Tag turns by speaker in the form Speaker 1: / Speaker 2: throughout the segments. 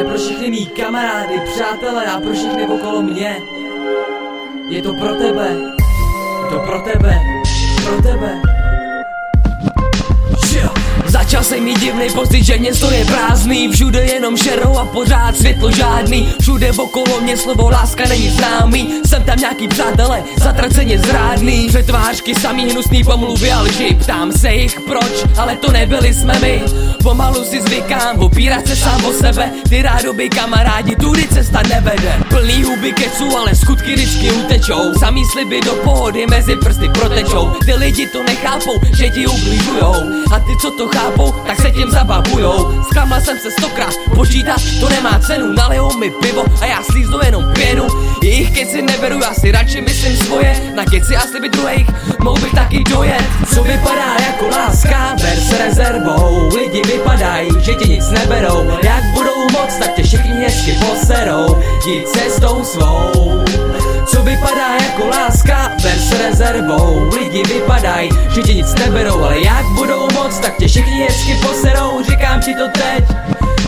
Speaker 1: pro všechny mý kamarády, přátelé a pro všechny okolo mě. Je to pro tebe, je to pro tebe, pro tebe. Začal jsem divný pocit, že město je prázdný. Všude jenom šerou a pořád světlo žádný. Všude okolo mě slovo láska není známý. Jsem tam nějaký přátelé, zatraceně zrádný. Přetvářky samý hnusný pomluvy a lži. Ptám se jich proč, ale to nebyli jsme my. Pomalu si zvykám, opírat se sám o sebe. Ty rádoby kamarádi, tudy cesta nevede. Plný huby keců, ale skutky vždycky utečou. Samý sliby do pohody mezi prsty protečou. Ty lidi to nechápou, že ti ubližujou. A ty co to chápou, tak se tím zabavujou. Zklamal jsem se stokrát, počítat to nemá cenu. Nalejou mi pivo a já slíznu jenom pěnu. Jejich keci neberu, já si radši myslím svoje. Na keci a sliby druhých, mohl bych taky dojet. Co vypadá jako láska, ber s rezervou Lidi vypadají, že ti nic neberou. Jak budou moc, tak tě všichni hezky poserou. Jdi cestou svou. Co vypadá jako láska, ber s rezervou Lidi vypadají, že ti nic neberou Ale jak budou moc, tak tě všichni hezky poserou Říkám ti to teď.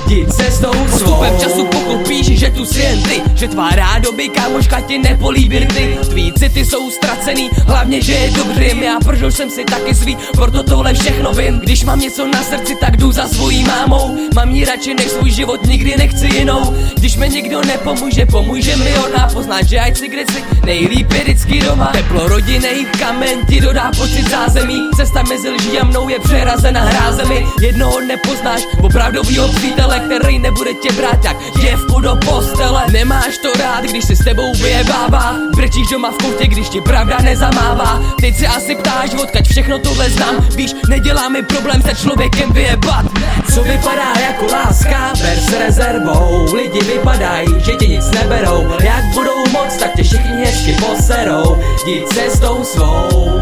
Speaker 1: Jdi cestou Postupem času pochopíš, že tu jsi jen ty Že tvá rádoby kámoška ti nepolíbí ty. City jsou ztracený, hlavně že je dobře Já prožil jsem si taky svý, proto tohle všechno vím. Když mám něco na srdci, tak jdu za svojí mámou. Mám jí radši než svůj život, nikdy nechci jinou. Když mi někdo nepomůže, pomůže mi ona. Poznat, že ať si kde si nejlíp je vždycky doma. Teplo rodiny, kamen ti dodá pocit zázemí. Cesta mezi lží a mnou je přerazena hrázemi. Jednoho nepoznáš, opravdovýho přítele který nebude tě brát jak děvku do postele. Nemáš to rád, když si s tebou vyjebává. Brečíš doma v koutě, když ti pravda nezamává. Teď se asi ptáš, odkaď všechno tohle znám. Víš, nedělá mi problém se člověkem vyjebat. Co vypadá jako láska, ber s rezervou. Lidi vypadají, že ti nic neberou. Jak budou moc, tak tě všichni hezky poserou. Jdi cestou svou.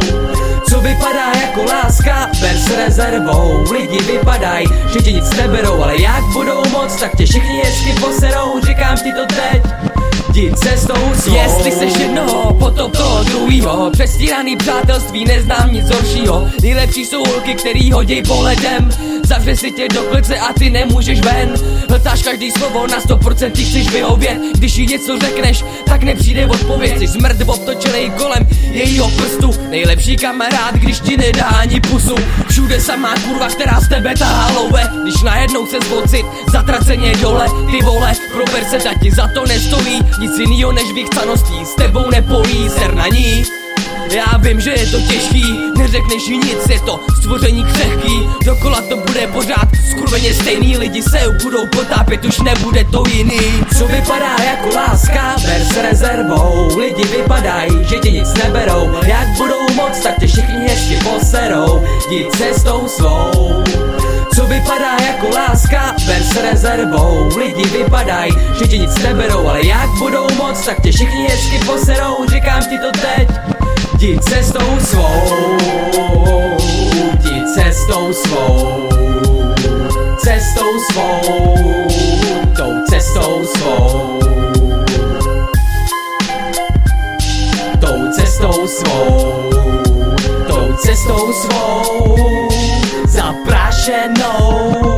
Speaker 1: Co vypadá jako láska, ber s rezervou. Lidi vypadají, že ti nic neberou. Ale jak budou moc, tak tě všichni hezky poserou. Říkám ti to teď. Jdi cestou svou. Jestli seš jednoho, potom toho druhýho Přestíraný přátelství, neznám nic horšího. Nejlepší jsou holky, který hodí poledem Zavře si tě do klece a ty nemůžeš ven. Hltáš každý slovo, na 100% ty chceš vyhovět. Když jí něco řekneš, tak nepřijde odpověď. Jsi smrt obtočený kolem jejího prstu. Nejlepší kamarád, když ti nedá ani pusu. Všude samá kurva, která z tebe tahá love Když najednou se zvocit, zatraceně dole. Ty vole, prober se, ti za to nestojí. Nic jinýho než vychcaností, s tebou nepolí ser na ní já vím, že je to těžký, neřekneš jí nic, je to stvoření křehký. Dokola to bude pořád skurveně stejný Lidi se budou potápět, už nebude to jiný. Co vypadá jako láska, ber s rezervou? Lidi vypadají, že ti nic neberou. Jak budou moc, tak tě všichni hezky poserou. Jdi cestou svou. Co vypadá jako láska, ber s rezervou? Lidi vypadají, že ti nic neberou. Ale jak budou moc, tak tě všichni hezky poserou. Říkám ti to teď Jdi cestou svou, jdi cestou svou, cestou svou, tou cestou svou, tou cestou svou, tou cestou svou, zaprášenou.